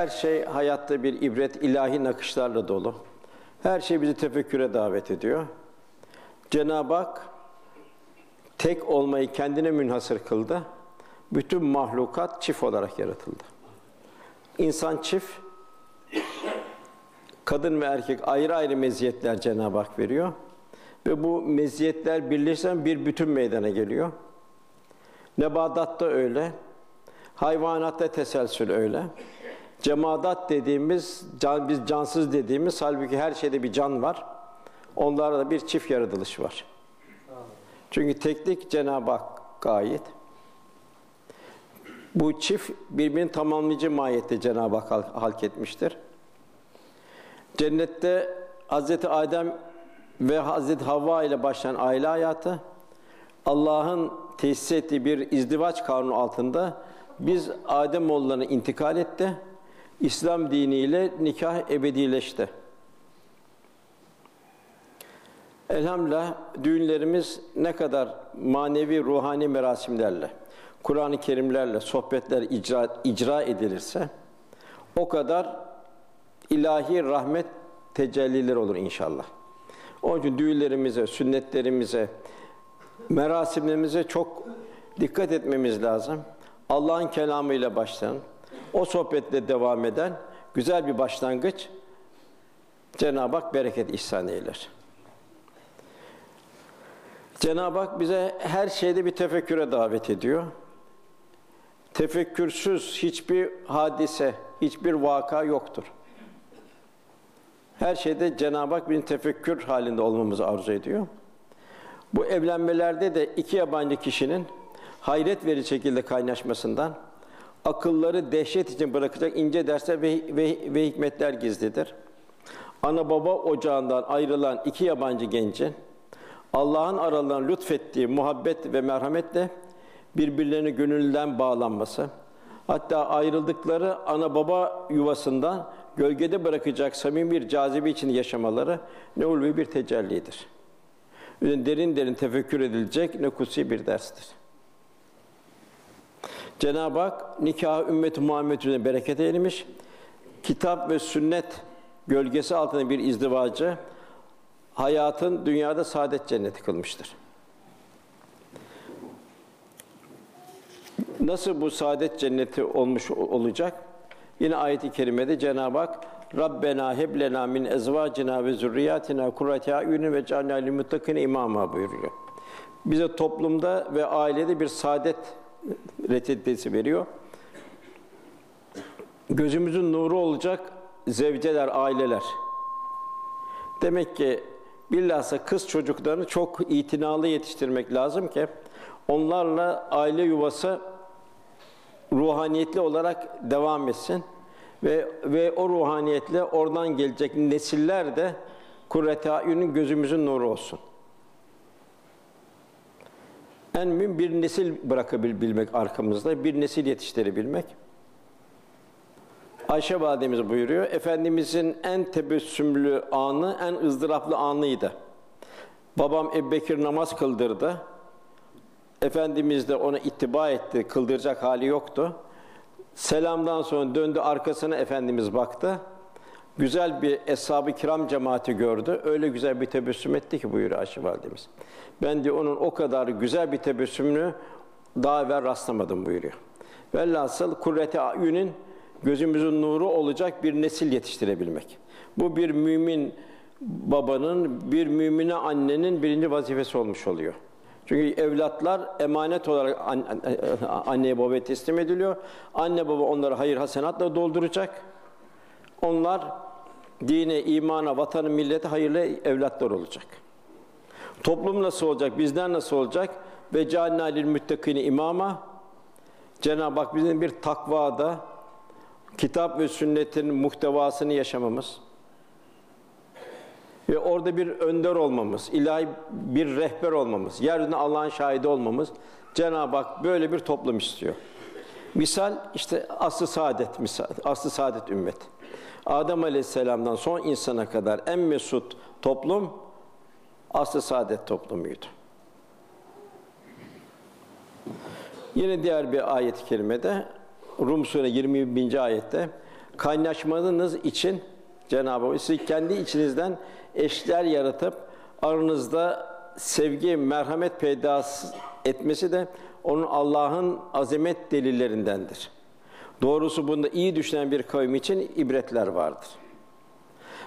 Her şey hayatta bir ibret, ilahi nakışlarla dolu. Her şey bizi tefekküre davet ediyor. Cenab-ı Hak tek olmayı kendine münhasır kıldı. Bütün mahlukat çift olarak yaratıldı. İnsan çift, kadın ve erkek ayrı ayrı meziyetler Cenab-ı Hak veriyor. Ve bu meziyetler birleşen bir bütün meydana geliyor. Nebadatta öyle, hayvanatta teselsül öyle. Cemadat dediğimiz, can, biz cansız dediğimiz, halbuki her şeyde bir can var. Onlarda da bir çift yaratılış var. Çünkü teklik Cenab-ı Hakk'a ait. Bu çift birbirini tamamlayıcı mahiyette Cenab-ı Hak halk etmiştir. Cennette Hz. Adem ve Hz. Havva ile başlayan aile hayatı, Allah'ın tesis ettiği bir izdivaç kanunu altında biz Adem oğullarına intikal etti. İslam diniyle nikah ebedileşti. Elhamdülillah düğünlerimiz ne kadar manevi ruhani merasimlerle, Kur'an-ı Kerimlerle sohbetler icra, icra edilirse o kadar ilahi rahmet tecellileri olur inşallah. Onun için düğünlerimize, sünnetlerimize, merasimlerimize çok dikkat etmemiz lazım. Allah'ın kelamıyla başlayan, o sohbetle devam eden güzel bir başlangıç Cenab-ı Hak bereket ihsan eyler. Cenab-ı Hak bize her şeyde bir tefekküre davet ediyor. Tefekkürsüz hiçbir hadise, hiçbir vaka yoktur. Her şeyde Cenab-ı Hak bir tefekkür halinde olmamızı arzu ediyor. Bu evlenmelerde de iki yabancı kişinin hayret verici şekilde kaynaşmasından, akılları dehşet için bırakacak ince dersler ve, ve, ve hikmetler gizlidir. Ana baba ocağından ayrılan iki yabancı gencin, Allah'ın aralarına lütfettiği muhabbet ve merhametle birbirlerine gönülden bağlanması, hatta ayrıldıkları ana baba yuvasından gölgede bırakacak samimi bir cazibe için yaşamaları ne ulvi bir tecellidir. Derin derin tefekkür edilecek ne kutsi bir derstir. Cenab-ı Hak nikah ümmet-i Muhammed üzerine bereket eylemiş. Kitap ve sünnet gölgesi altında bir izdivacı hayatın dünyada saadet cenneti kılmıştır. Nasıl bu saadet cenneti olmuş olacak? Yine ayet-i kerimede Cenab-ı Hak Rabbena heb lena min ezvacina ve zurriyatina kurrate ayunin ve cealna lil muttakine imama buyuruyor. Bize toplumda ve ailede bir saadet reddedisi veriyor. Gözümüzün nuru olacak zevceler, aileler. Demek ki bilhassa kız çocuklarını çok itinalı yetiştirmek lazım ki onlarla aile yuvası ruhaniyetli olarak devam etsin ve ve o ruhaniyetle oradan gelecek nesiller de kurretâyünün gözümüzün nuru olsun. En mühim bir nesil bırakabilmek arkamızda, bir nesil yetiştirebilmek. Ayşe validemiz buyuruyor, Efendimizin en tebessümlü anı, en ızdıraplı anıydı. Babam Ebubekir namaz kıldırdı. Efendimiz de ona ittiba etti, kıldıracak hali yoktu. Selamdan sonra döndü arkasına Efendimiz baktı. Güzel bir eshab-ı kiram cemaati gördü. Öyle güzel bir tebessüm etti ki buyuruyor Ayşe validemiz. Ben de onun o kadar güzel bir tebessümünü daha evvel rastlamadım buyuruyor. Velhasıl kurreti ayunin gözümüzün nuru olacak bir nesil yetiştirebilmek. Bu bir mümin babanın, bir mümine annenin birinci vazifesi olmuş oluyor. Çünkü evlatlar emanet olarak anneye babaya teslim ediliyor. Anne baba onları hayır hasenatla dolduracak. Onlar dine, imana, vatanı, millete hayırlı evlatlar olacak. Toplum nasıl olacak? Bizden nasıl olacak? Ve cealna lil müttakini imama. Cenab-ı Hak bizim bir takvada, kitap ve sünnetin muhtevasını yaşamamız ve orada bir önder olmamız, ilahi bir rehber olmamız, yeryüzünde Allah'ın şahidi olmamız Cenab-ı Hak böyle bir toplum istiyor. Misal işte aslı saadet misal, aslı saadet ümmet. Adem Aleyhisselam'dan son insana kadar en mesut toplum aslı saadet toplumuydu. Yine diğer bir ayet-i kerimede Rum Sure 20. ayette kaynaşmanız için Cenab-ı Hak sizi kendi içinizden eşler yaratıp aranızda sevgi, merhamet peyda etmesi de onun Allah'ın azamet delillerindendir. Doğrusu bunda iyi düşünen bir kavim için ibretler vardır.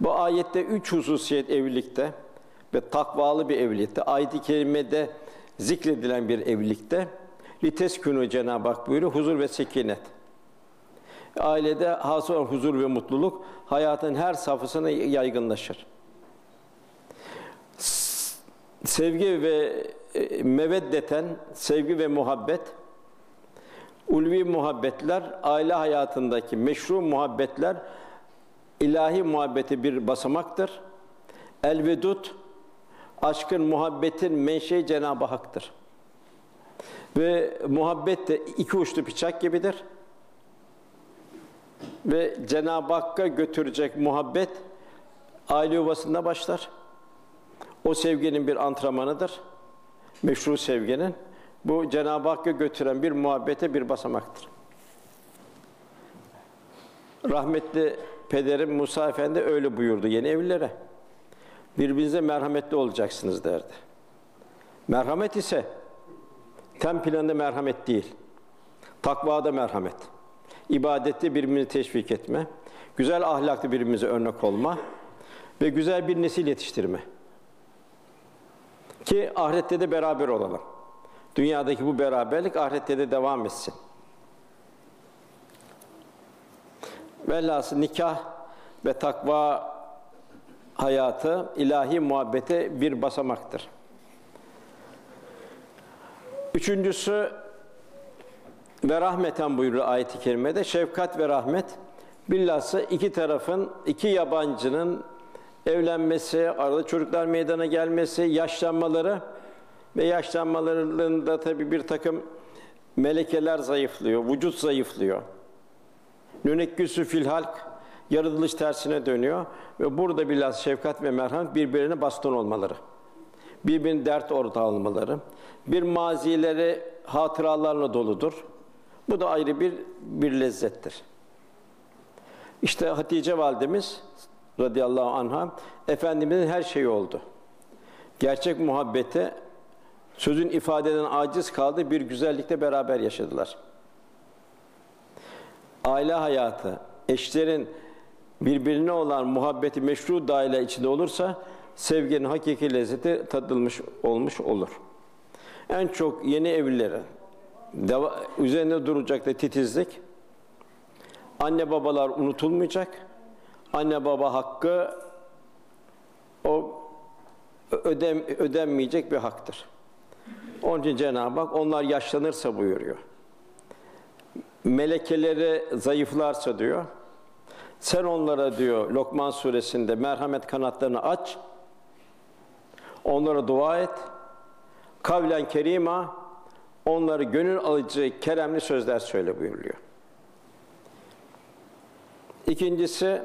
Bu ayette üç hususiyet evlilikte ve takvalı bir evlilikte, ayet-i kerimede zikredilen bir evlilikte liteskünü Cenab-ı Hak buyuruyor, huzur ve sekinet. Ailede hasıl huzur ve mutluluk hayatın her safhasına yaygınlaşır. Sevgi ve e, meveddeten, sevgi ve muhabbet, ulvi muhabbetler, aile hayatındaki meşru muhabbetler, ilahi muhabbeti bir basamaktır. Elvedud, aşkın, muhabbetin menşei Cenab-ı Hak'tır. Ve muhabbet de iki uçlu bıçak gibidir. Ve Cenab-ı Hakk'a götürecek muhabbet aile yuvasında başlar. O sevginin bir antrenmanıdır. Meşru sevginin. Bu Cenab-ı Hakk'a götüren bir muhabbete bir basamaktır. Rahmetli pederim Musa Efendi öyle buyurdu yeni evlilere. Birbirinize merhametli olacaksınız derdi. Merhamet ise tem planında merhamet değil. Takvada merhamet. İbadette birbirini teşvik etme. Güzel ahlaklı birbirimize örnek olma ve güzel bir nesil yetiştirme. Ki ahirette de beraber olalım. Dünyadaki bu beraberlik ahirette de devam etsin. Velhasıl nikah ve takva hayatı ilahi muhabbete bir basamaktır. Üçüncüsü ve rahmeten buyuruyor ayet-i kerimede. Şefkat ve rahmet bilhassa iki tarafın, iki yabancının evlenmesi, arada çocuklar meydana gelmesi, yaşlanmaları ve yaşlanmalarında tabii bir takım melekeler zayıflıyor, vücut zayıflıyor. Nünekküsü fil halk, yaratılış tersine dönüyor ve burada biraz şefkat ve merhamet birbirine baston olmaları. Birbirinin dert ortağı olmaları. Bir mazileri hatıralarla doludur. Bu da ayrı bir bir lezzettir. İşte Hatice validemiz radıyallahu anha efendimizin her şeyi oldu. Gerçek muhabbete sözün ifadeden aciz kaldı bir güzellikte beraber yaşadılar. Aile hayatı, eşlerin birbirine olan muhabbeti meşru daire içinde olursa sevginin hakiki lezzeti tadılmış olmuş olur. En çok yeni evlilere deva, üzerinde duracak da titizlik. Anne babalar unutulmayacak. Anne baba hakkı o ödem, ödenmeyecek bir haktır. Onun için Cenab-ı Hak onlar yaşlanırsa buyuruyor. Melekeleri zayıflarsa diyor. Sen onlara diyor Lokman suresinde merhamet kanatlarını aç. Onlara dua et. Kavlen kerima onları gönül alıcı keremli sözler söyle buyuruluyor. İkincisi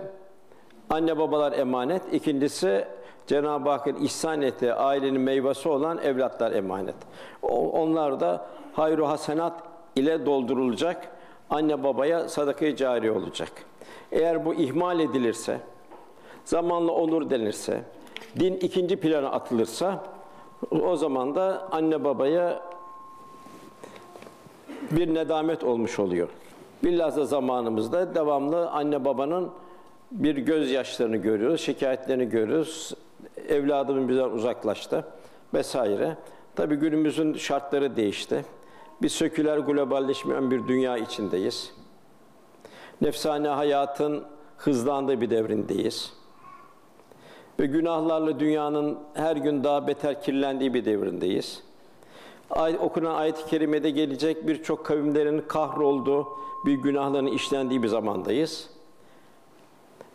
anne babalar emanet. İkincisi Cenab-ı Hakk'ın ihsan ettiği ailenin meyvesi olan evlatlar emanet. Onlar da hayru hasenat ile doldurulacak. Anne babaya sadaka-i cari olacak. Eğer bu ihmal edilirse, zamanla onur denirse, din ikinci plana atılırsa o zaman da anne babaya bir nedamet olmuş oluyor. Bilhassa zamanımızda devamlı anne babanın bir gözyaşlarını görüyoruz, şikayetlerini görüyoruz. Evladımın bizden uzaklaştı vesaire. Tabi günümüzün şartları değişti. Bir söküler globalleşmeyen bir dünya içindeyiz. Nefsane hayatın hızlandığı bir devrindeyiz. Ve günahlarla dünyanın her gün daha beter kirlendiği bir devrindeyiz. Ay, okunan ayet-i kerimede gelecek birçok kavimlerin kahrolduğu, bir günahların işlendiği bir zamandayız.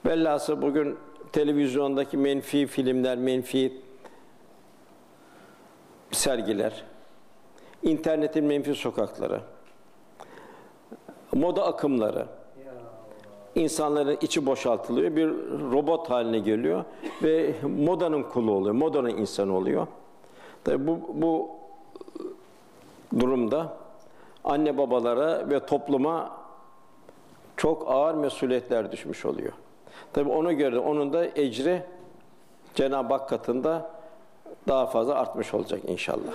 Velhasıl bugün televizyondaki menfi filmler, menfi sergiler, internetin menfi sokakları, moda akımları, insanların içi boşaltılıyor, bir robot haline geliyor ve modanın kulu oluyor, modanın insanı oluyor. Tabi bu, bu durumda anne babalara ve topluma çok ağır mesuliyetler düşmüş oluyor. Tabi ona göre onun da ecri Cenab-ı Hak katında daha fazla artmış olacak inşallah.